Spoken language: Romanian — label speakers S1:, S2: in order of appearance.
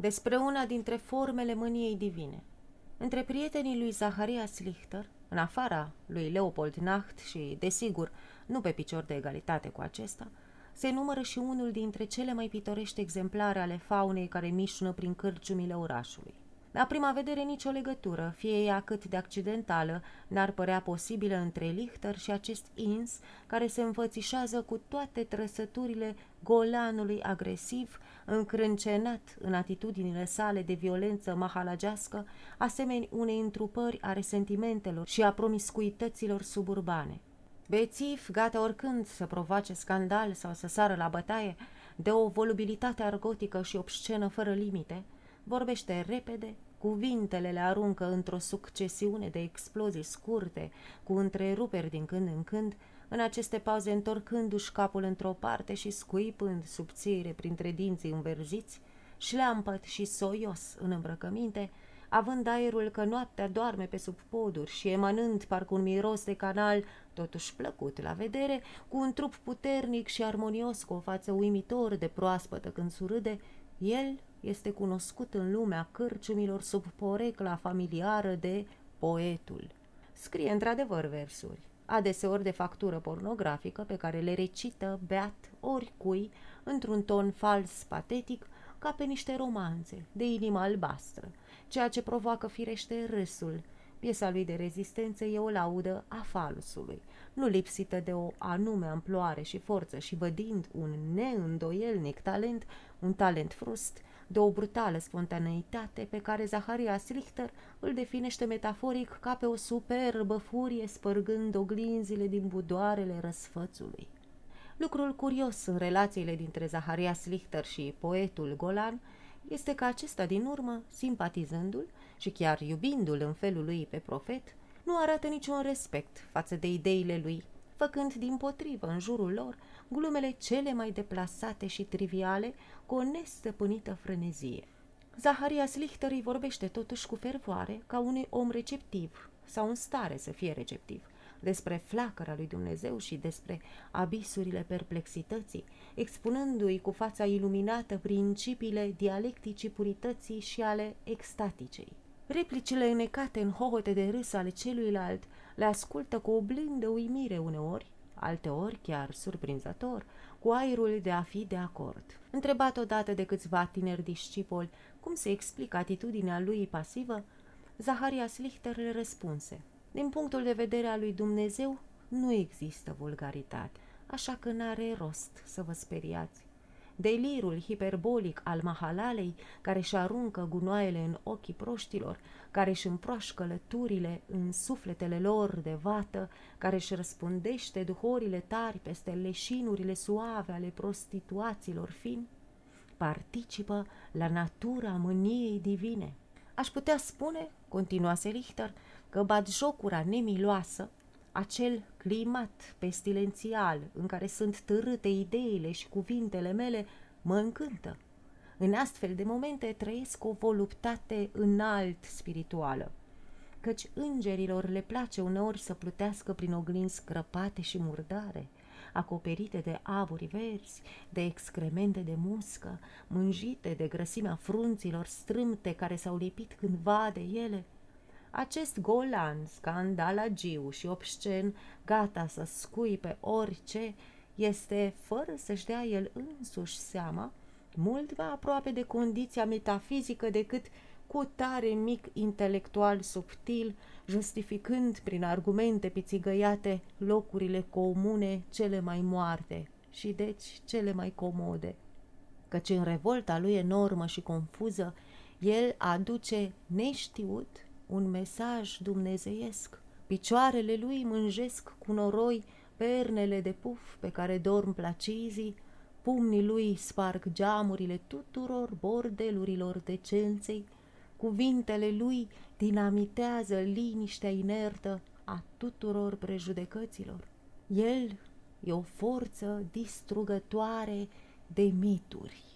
S1: despre una dintre formele mâniei divine. Între prietenii lui Zacharias Lichter, în afara lui Leopold Nacht și, desigur, nu pe picior de egalitate cu acesta, se numără și unul dintre cele mai pitorești exemplare ale faunei care mișună prin cârciumile orașului. La prima vedere nicio legătură, fie ea cât de accidentală, n-ar părea posibilă între Lichter și acest ins care se înfățișează cu toate trăsăturile golanului agresiv, încrâncenat în atitudinile sale de violență mahalagească, asemeni unei întrupări a resentimentelor și a promiscuităților suburbane. Bețiv, gata oricând să provoace scandal sau să sară la bătaie, de o volubilitate argotică și obscenă fără limite, vorbește repede, cuvintele le aruncă într-o succesiune de explozii scurte, cu întreruperi din când în când, în aceste pauze întorcându-și capul într-o parte și scuipând subțire printre dinții înverziți, șleampăt și soios în îmbrăcăminte, având aerul că noaptea doarme pe sub poduri și emanând parcă un miros de canal, totuși plăcut la vedere, cu un trup puternic și armonios, cu o față uimitor de proaspătă când surâde, el este cunoscut în lumea cârciumilor sub porecla familiară de poetul. Scrie într-adevăr versuri, adeseori de factură pornografică pe care le recită beat oricui într-un ton fals patetic ca pe niște romanțe de inimă albastră, ceea ce provoacă firește râsul. Piesa lui de rezistență e o laudă a falsului, nu lipsită de o anume amploare și forță și vădind un neîndoielnic talent, un talent frust, de o brutală spontaneitate pe care Zaharias Richter îl definește metaforic ca pe o superbă furie spărgând oglinzile din budoarele răsfățului. Lucrul curios în relațiile dintre Zaharias Lichter și poetul Golan este că acesta din urmă, simpatizându-l și chiar iubindu-l în felul lui pe profet, nu arată niciun respect față de ideile lui, făcând din potrivă în jurul lor glumele cele mai deplasate și triviale cu o nestăpânită frenezie. Zaharias Lichter îi vorbește totuși cu fervoare ca unui om receptiv sau în stare să fie receptiv – despre flacăra lui Dumnezeu și despre abisurile perplexității, expunându-i cu fața iluminată principiile dialecticii purității și ale extaticei. Replicile înnecate în hohote de râs ale celuilalt le ascultă cu o blândă uimire uneori, alteori chiar surprinzător, cu aerul de a fi de acord. Întrebat odată de câțiva tineri discipoli cum se explică atitudinea lui pasivă, Zaharias Lichter le răspunse – din punctul de vedere al lui Dumnezeu, nu există vulgaritate, așa că n-are rost să vă speriați. Delirul hiperbolic al mahalalei, care își aruncă gunoaiele în ochii proștilor, care își împroașcă lăturile în sufletele lor de vată, care își răspundește duhorile tari peste leșinurile suave ale prostituaților fin, participă la natura mâniei divine. Aș putea spune, continuase Richter, că jocura nemiloasă, acel climat pestilențial în care sunt târâte ideile și cuvintele mele, mă încântă. În astfel de momente trăiesc o voluptate înalt spirituală, căci îngerilor le place uneori să plutească prin oglinzi scrăpate și murdare, acoperite de avuri verzi, de excremente de muscă, mânjite de grăsimea frunților strâmte care s-au lipit cândva de ele – acest golan, scandalagiu și obscen, gata să scuipe orice, este, fără să-și dea el însuși seama, mult mai aproape de condiția metafizică decât cu tare mic intelectual subtil, justificând prin argumente pițigăiate locurile comune cele mai moarte și deci cele mai comode. Căci în revolta lui enormă și confuză, el aduce neștiut un mesaj dumnezeiesc. Picioarele lui mânjesc cu noroi pernele de puf pe care dorm placizii, pumnii lui sparg geamurile tuturor bordelurilor decenței, cuvintele lui dinamitează liniștea inertă a tuturor prejudecăților. El e o forță distrugătoare de mituri.